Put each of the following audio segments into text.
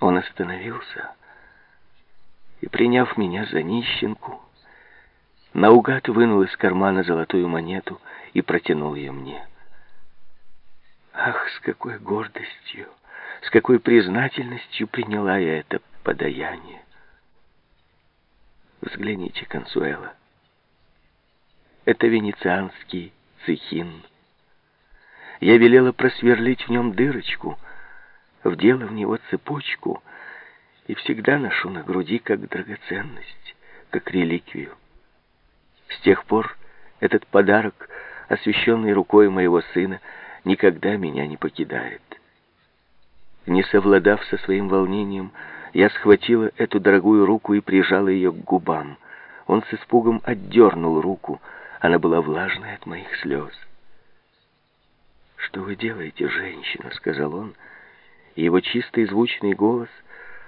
Он остановился и, приняв меня за нищенку, наугад вынул из кармана золотую монету и протянул ее мне. Ах, с какой гордостью, с какой признательностью приняла я это подаяние. Взгляните, Консуэла. Это венецианский цехин. Я велела просверлить в нем дырочку, вдела в него цепочку и всегда ношу на груди как драгоценность, как реликвию. С тех пор этот подарок, освященный рукой моего сына, никогда меня не покидает. Не совладав со своим волнением, я схватила эту дорогую руку и прижала ее к губам. Он с испугом отдернул руку. Она была влажной от моих слез. «Что вы делаете, женщина?» — сказал он, и его чистый звучный голос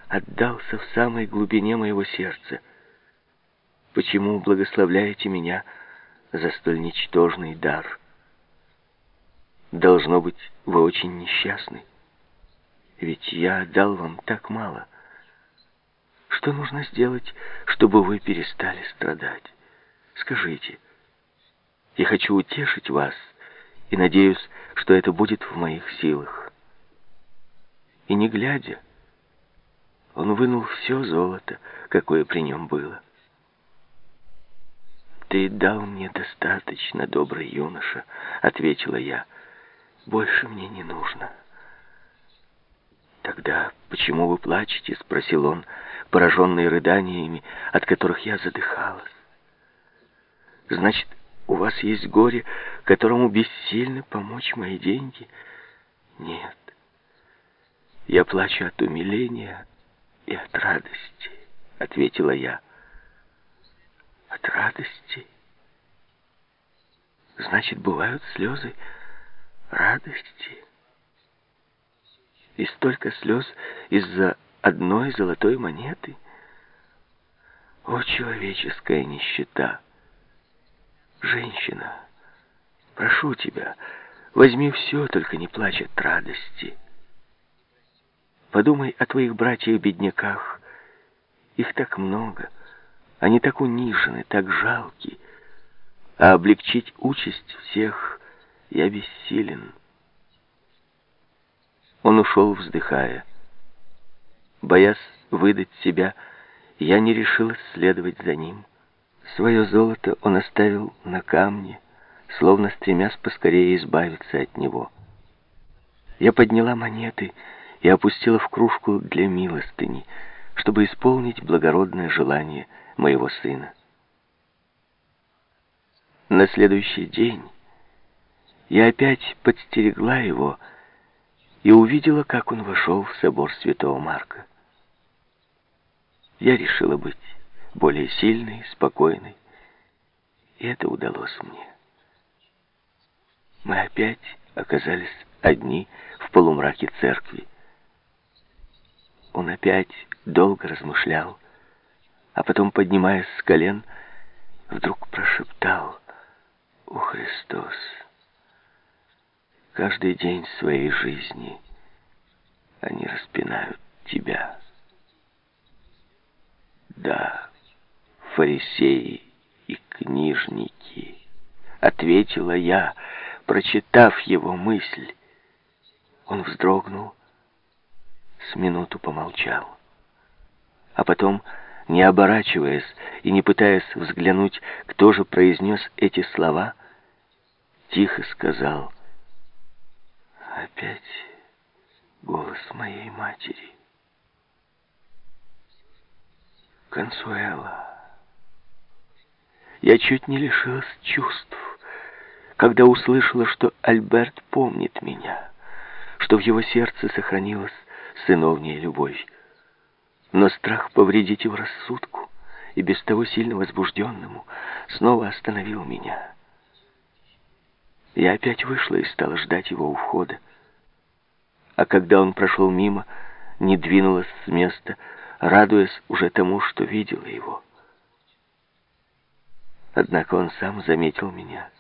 отдался в самой глубине моего сердца. «Почему благословляете меня за столь ничтожный дар?» «Должно быть, вы очень несчастны, ведь я дал вам так мало». Что нужно сделать, чтобы вы перестали страдать? Скажите. Я хочу утешить вас и надеюсь, что это будет в моих силах. И не глядя, он вынул все золото, какое при нем было. «Ты дал мне достаточно, добрый юноша», — ответила я. «Больше мне не нужно». «Тогда почему вы плачете?» — спросил он, пораженный рыданиями, от которых я задыхалась. «Значит, у вас есть горе, которому бессильно помочь мои деньги?» «Нет. Я плачу от умиления и от радости», — ответила я. «От радости?» «Значит, бывают слезы радости?» И столько слез из-за одной золотой монеты. О, человеческая нищета! Женщина, прошу тебя, возьми все, только не плачь от радости. Подумай о твоих братьях-бедняках. Их так много. Они так унижены, так жалки. А облегчить участь всех я бессилен. Он ушел, вздыхая. Боясь выдать себя, я не решилась следовать за ним. Свое золото он оставил на камне, словно стремясь поскорее избавиться от него. Я подняла монеты и опустила в кружку для милостыни, чтобы исполнить благородное желание моего сына. На следующий день я опять подстерегла его и увидела, как он вошел в собор святого Марка. Я решила быть более сильной, спокойной, и это удалось мне. Мы опять оказались одни в полумраке церкви. Он опять долго размышлял, а потом, поднимаясь с колен, вдруг прошептал «О Христос!» Каждый день своей жизни они распинают тебя. Да, фарисеи и книжники, ответила я, прочитав его мысль. Он вздрогнул, с минуту помолчал. А потом, не оборачиваясь и не пытаясь взглянуть, кто же произнес эти слова, тихо сказал — Опять голос моей матери. Консуэла. Я чуть не лишилась чувств, когда услышала, что Альберт помнит меня, что в его сердце сохранилась сыновняя любовь. Но страх повредить его рассудку и без того сильно возбужденному снова остановил меня. Я опять вышла и стала ждать его у входа а когда он прошел мимо, не двинулась с места, радуясь уже тому, что видела его. Однако он сам заметил меня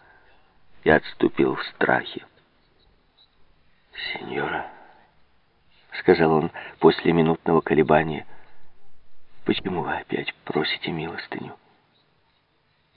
и отступил в страхе. «Сеньора», сказал он после минутного колебания. «Почему вы опять просите милостыню?»